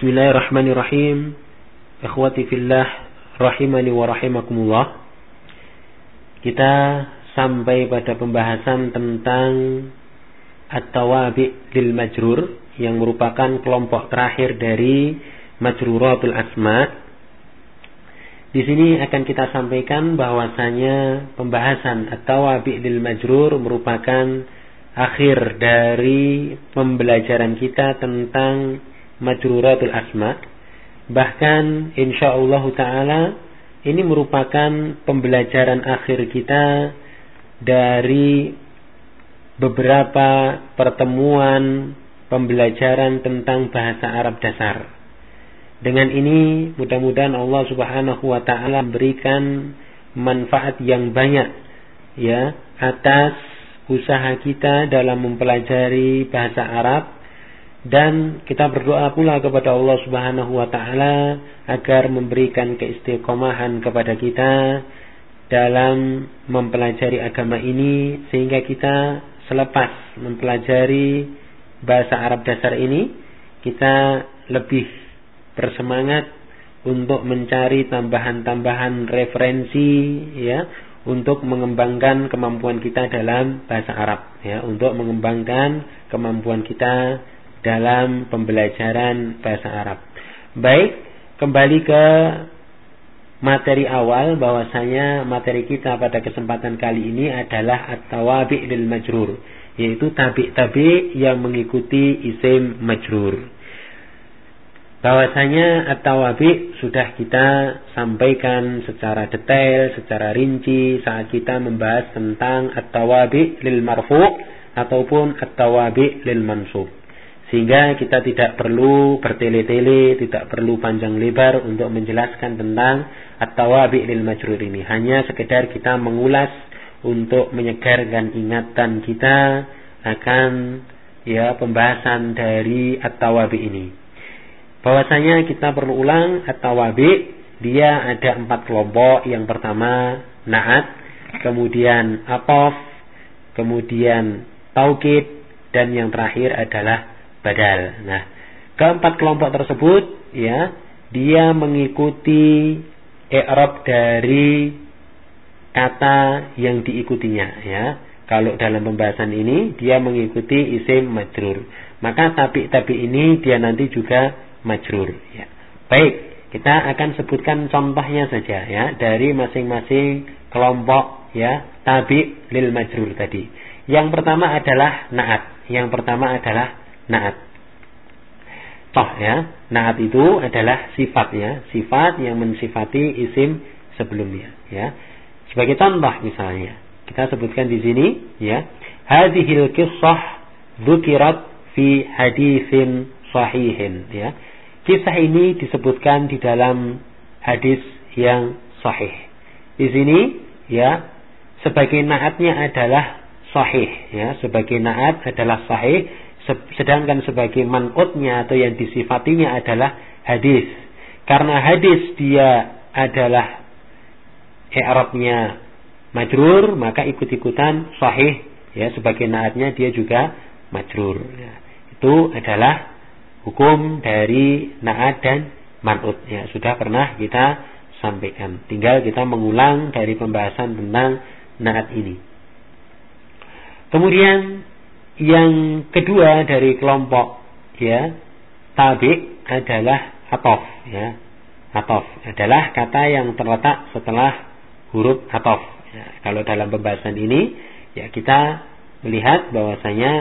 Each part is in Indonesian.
Bismillahirrahmanirrahim. Ikhwati fillah rahimani wa rahimakumullah. Kita sampai pada pembahasan tentang at-tawabi lil majrur yang merupakan kelompok terakhir dari majruratul asma. Di sini akan kita sampaikan bahwasanya pembahasan at-tawabi lil majrur merupakan akhir dari pembelajaran kita tentang majruratul asma. Bahkan insyaallah taala ini merupakan pembelajaran akhir kita dari beberapa pertemuan pembelajaran tentang bahasa Arab dasar. Dengan ini mudah-mudahan Allah Subhanahu wa taala memberikan manfaat yang banyak ya atas usaha kita dalam mempelajari bahasa Arab dan kita berdoa pula kepada Allah Subhanahu wa taala agar memberikan keistiqomahan kepada kita dalam mempelajari agama ini sehingga kita selepas mempelajari bahasa Arab dasar ini kita lebih bersemangat untuk mencari tambahan-tambahan referensi ya untuk mengembangkan kemampuan kita dalam bahasa Arab ya untuk mengembangkan kemampuan kita dalam pembelajaran bahasa Arab. Baik, kembali ke materi awal bahwasanya materi kita pada kesempatan kali ini adalah at-tawabi lil majrur, yaitu tabi-tabi yang mengikuti isim majrur. Bahwasanya at-tawabi sudah kita sampaikan secara detail, secara rinci saat kita membahas tentang at-tawabi lil marfu ataupun at-tawabi lil mansub. Sehingga kita tidak perlu bertele-tele, tidak perlu panjang lebar untuk menjelaskan tentang at-tawabi lil majrur ini. Hanya sekedar kita mengulas untuk menyegarkan ingatan kita akan ya pembahasan dari at-tawabi ini. Bahwasanya kita perlu ulang at-tawabi dia ada empat kelompok. Yang pertama naat, kemudian atof, kemudian taukid, dan yang terakhir adalah badal. Nah, keempat kelompok tersebut ya, dia mengikuti i'rab dari kata yang diikutinya ya. Kalau dalam pembahasan ini dia mengikuti isim majrur. Maka tabi-tabi ini dia nanti juga majrur ya. Baik, kita akan sebutkan contohnya saja ya dari masing-masing kelompok ya tabi lil majrur tadi. Yang pertama adalah naat. Yang pertama adalah naat. Toh ya, naat itu adalah sifat ya, sifat yang mensifati isim sebelumnya ya. Sebagai contoh misalnya, kita sebutkan di sini ya, hadhil kisah dzukirat fi hadithin sahihin ya. Kisah ini disebutkan di dalam hadis yang sahih. Di sini ya sebagai naatnya adalah sahih ya, sebagai naat adalah sahih sedangkan sebagai manutnya atau yang disifatinya adalah hadis. Karena hadis dia adalah i'rabnya majrur, maka ikut-ikutan sahih ya sebagai naatnya dia juga majrur. Ya. Itu adalah hukum dari naat dan manut ya sudah pernah kita sampaikan. Tinggal kita mengulang dari pembahasan tentang naat ini. Kemudian yang kedua dari kelompok ya tabi adalah atof ya. Atof adalah kata yang terletak setelah huruf atof. Ya, kalau dalam pembahasan ini ya kita melihat bahwasanya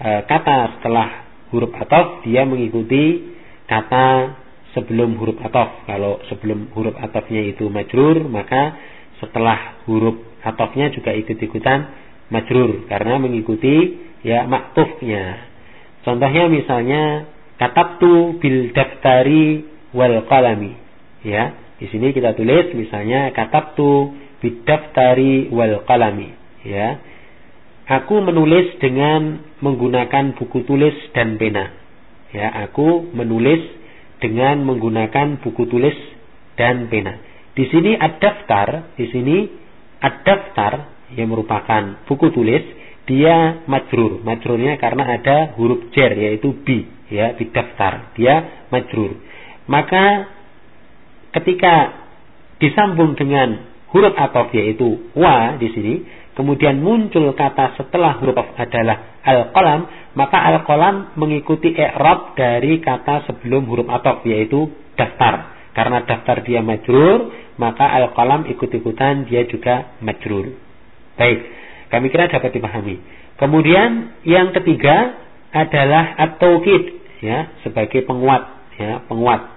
e, kata setelah huruf atof dia mengikuti kata sebelum huruf atof. Kalau sebelum huruf atofnya itu majrur maka setelah huruf atofnya juga ikut-ikutan majrur karena mengikuti ya maktufnya. Contohnya misalnya katabtu bil daftari wal qalami. Ya, di sini kita tulis misalnya katabtu bil daftari wal qalami. Ya. Aku menulis dengan menggunakan buku tulis dan pena. Ya, aku menulis dengan menggunakan buku tulis dan pena. Di sini ad-daftar, di sini ad-daftar yang merupakan buku tulis dia majrur. Majrurnya karena ada huruf jer yaitu bi ya bidaftar dia majrur maka ketika disambung dengan huruf atof yaitu wa di sini kemudian muncul kata setelah huruf adalah al-qalam, maka al-qalam mengikuti i'rab dari kata sebelum huruf atof yaitu daftar. Karena daftar dia majrur, maka al-qalam ikut-ikutan dia juga majrur. Baik, kami kira dapat dipahami. Kemudian yang ketiga adalah at-taukid ya sebagai penguat ya, penguat.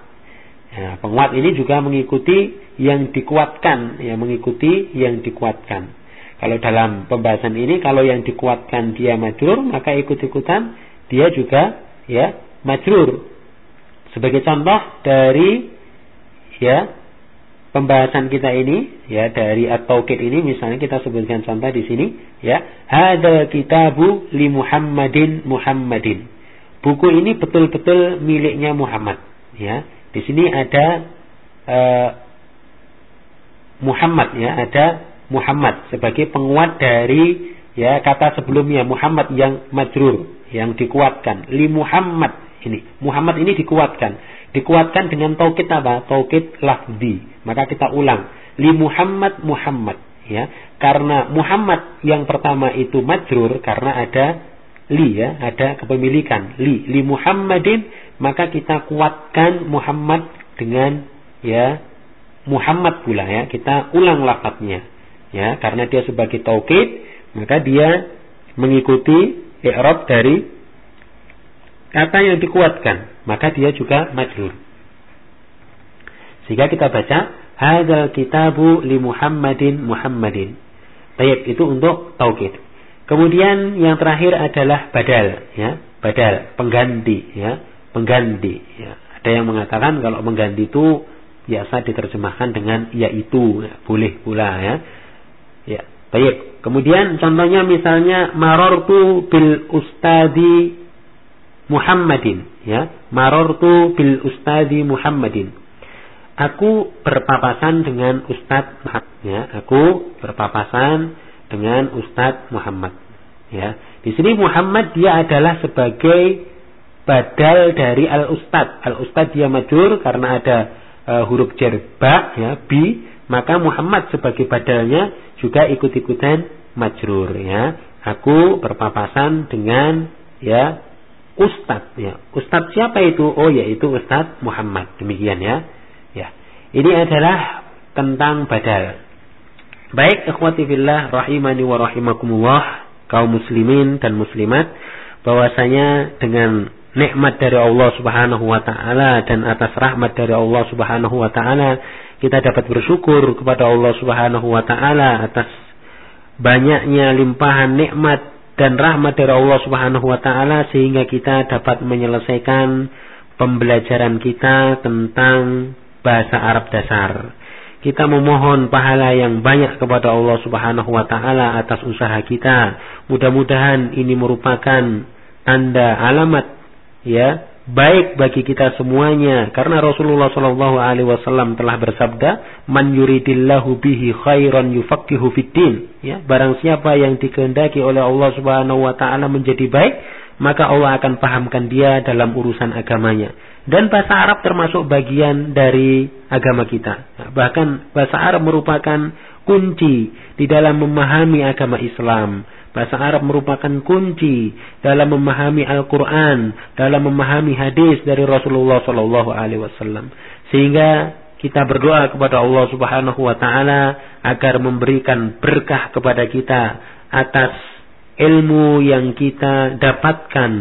Ya, penguat ini juga mengikuti yang dikuatkan, ya mengikuti yang dikuatkan. Kalau dalam pembahasan ini kalau yang dikuatkan dia majrur maka ikut-ikutan dia juga ya majrur. Sebagai contoh dari ya pembahasan kita ini ya dari at-taukid ini misalnya kita sebutkan contoh di sini ya. Hadzal kitabu li Muhammadin Muhammadin. Buku ini betul-betul miliknya Muhammad. Ya. Di sini ada uh, Muhammad ya, ada Muhammad sebagai penguat dari ya kata sebelumnya Muhammad yang majrur yang dikuatkan. Li Muhammad ini. Muhammad ini dikuatkan. Dikuatkan dengan taukid apa? Taukid lafzi. Maka kita ulang. Li Muhammad Muhammad ya karena Muhammad yang pertama itu majrur karena ada li ya ada kepemilikan. Li li Muhammadin maka kita kuatkan Muhammad dengan ya Muhammad pula ya. Kita ulang lafadznya ya. Karena dia sebagai taukid maka dia mengikuti i'rab dari kata yang dikuatkan. Maka dia juga majrur. Sehingga kita baca hadzal kitabu li Muhammadin Muhammadin. Baik itu untuk taukid kemudian yang terakhir adalah badal ya. Badal pengganti ya. Pengganti ya. Ada yang mengatakan kalau mengganti itu biasa diterjemahkan dengan yaitu ya, boleh pula ya. Ya, baik. Kemudian contohnya misalnya marortu bil ustadi Muhammadin, ya. Marortu bil ustadi Muhammadin. Aku berpapasan dengan Ustadz Muhammad, ya. Aku berpapasan dengan Ustadz Muhammad, ya. Di sini Muhammad dia adalah sebagai badal dari al ustad. Al ustad dia majur karena ada uh, huruf jerba ya bi maka Muhammad sebagai badalnya juga ikut-ikutan majrur ya. Aku berpapasan dengan ya ustad ya. Ustad siapa itu? Oh yaitu Ustad Muhammad. Demikian ya. Ini adalah tentang badal. Baik ikhwati fillah rahimani wa rahimakumullah kaum muslimin dan muslimat bahwasanya dengan nikmat dari Allah Subhanahu wa taala dan atas rahmat dari Allah Subhanahu wa taala kita dapat bersyukur kepada Allah Subhanahu wa taala atas banyaknya limpahan nikmat dan rahmat dari Allah Subhanahu wa taala sehingga kita dapat menyelesaikan pembelajaran kita tentang bahasa Arab dasar. Kita memohon pahala yang banyak kepada Allah Subhanahu wa taala atas usaha kita. Mudah-mudahan ini merupakan tanda alamat ya baik bagi kita semuanya karena Rasulullah Shallallahu alaihi wasallam telah bersabda man yuridillahu bihi khairan yufaqihu fiddin ya barang siapa yang dikehendaki oleh Allah Subhanahu wa taala menjadi baik maka Allah akan pahamkan dia dalam urusan agamanya dan bahasa Arab termasuk bagian dari agama kita. Bahkan bahasa Arab merupakan kunci di dalam memahami agama Islam. Bahasa Arab merupakan kunci dalam memahami Al-Quran, dalam memahami hadis dari Rasulullah Sallallahu Alaihi Wasallam. Sehingga kita berdoa kepada Allah Subhanahu Wa Taala agar memberikan berkah kepada kita atas ilmu yang kita dapatkan.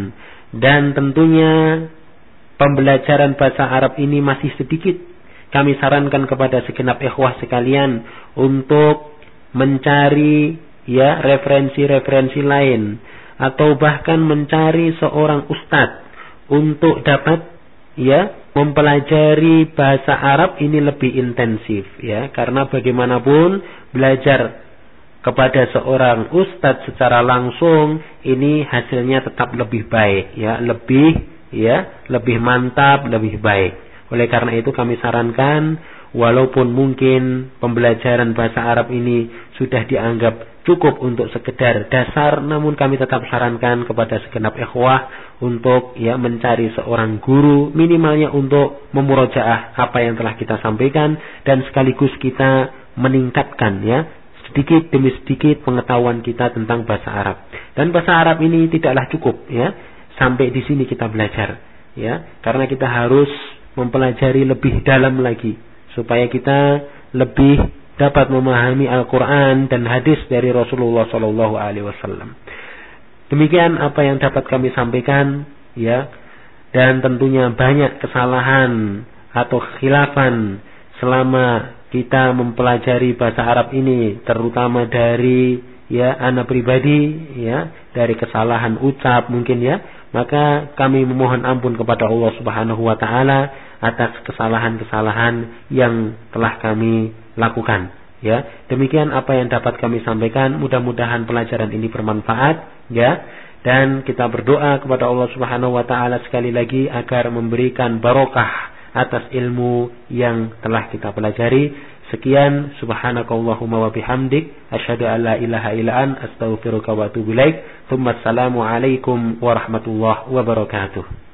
Dan tentunya pembelajaran bahasa Arab ini masih sedikit. Kami sarankan kepada segenap ikhwah sekalian untuk mencari ya referensi-referensi lain. Atau bahkan mencari seorang ustadz untuk dapat ya mempelajari bahasa Arab ini lebih intensif ya. Karena bagaimanapun belajar kepada seorang ustadz secara langsung ini hasilnya tetap lebih baik ya. Lebih ya lebih mantap lebih baik oleh karena itu kami sarankan walaupun mungkin pembelajaran bahasa Arab ini sudah dianggap cukup untuk sekedar dasar namun kami tetap sarankan kepada segenap ikhwah untuk ya mencari seorang guru minimalnya untuk memurojaah apa yang telah kita sampaikan dan sekaligus kita meningkatkan ya sedikit demi sedikit pengetahuan kita tentang bahasa Arab. Dan bahasa Arab ini tidaklah cukup ya sampai di sini kita belajar ya karena kita harus mempelajari lebih dalam lagi supaya kita lebih dapat memahami Al-Quran dan hadis dari Rasulullah Sallallahu Alaihi Wasallam. Demikian apa yang dapat kami sampaikan, ya. Dan tentunya banyak kesalahan atau khilafan selama kita mempelajari bahasa Arab ini, terutama dari ya anak pribadi, ya dari kesalahan ucap mungkin ya. Maka kami memohon ampun kepada Allah Subhanahu Wa Taala atas kesalahan-kesalahan yang telah kami lakukan. Ya, demikian apa yang dapat kami sampaikan. Mudah-mudahan pelajaran ini bermanfaat. Ya, dan kita berdoa kepada Allah Subhanahu Wa Taala sekali lagi agar memberikan barokah atas ilmu yang telah kita pelajari. Sekian subhanakallahumma wa bihamdik asyhadu an la ilaha illa an astaghfiruka wa atubu ilaik. Assalamu alaikum warahmatullahi wabarakatuh.